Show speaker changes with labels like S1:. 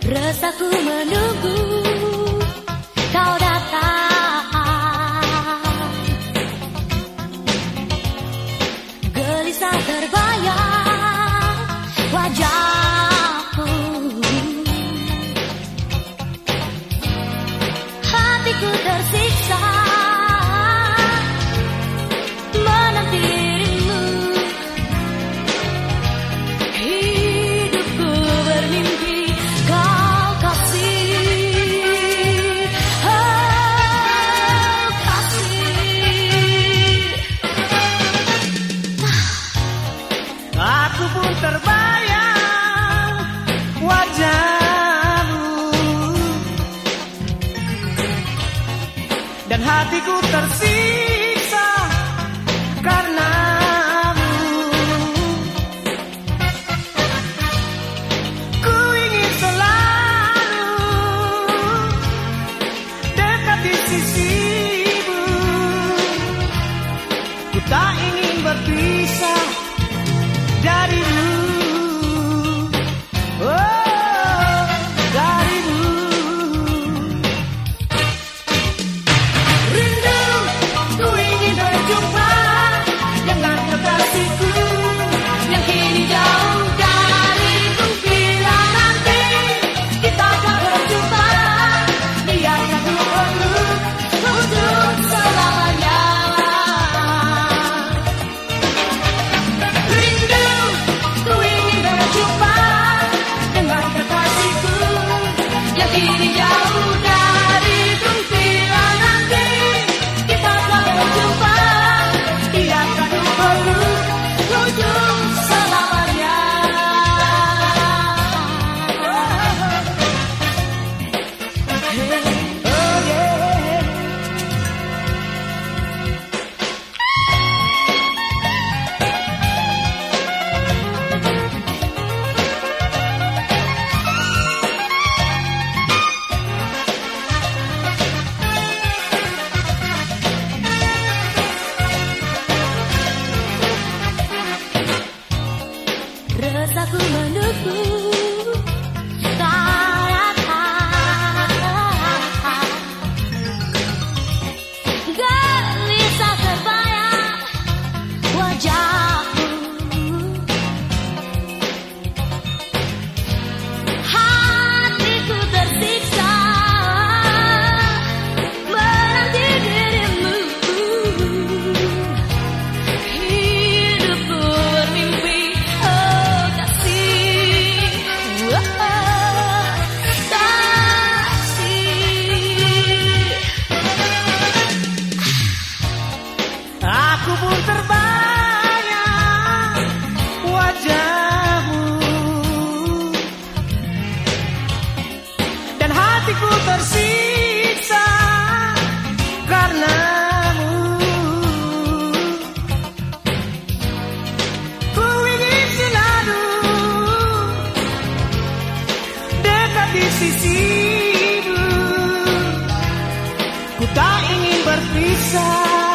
S1: Resahku menunggu kau datang. Gelisah terbang
S2: dan hatiku tersiksa jumpa dengan kekasihku.
S1: Resaku menunggu
S2: hatiku tersiksa karenamu. Ku ingin selalu dekat di sisimu. Ku tak ingin berpisah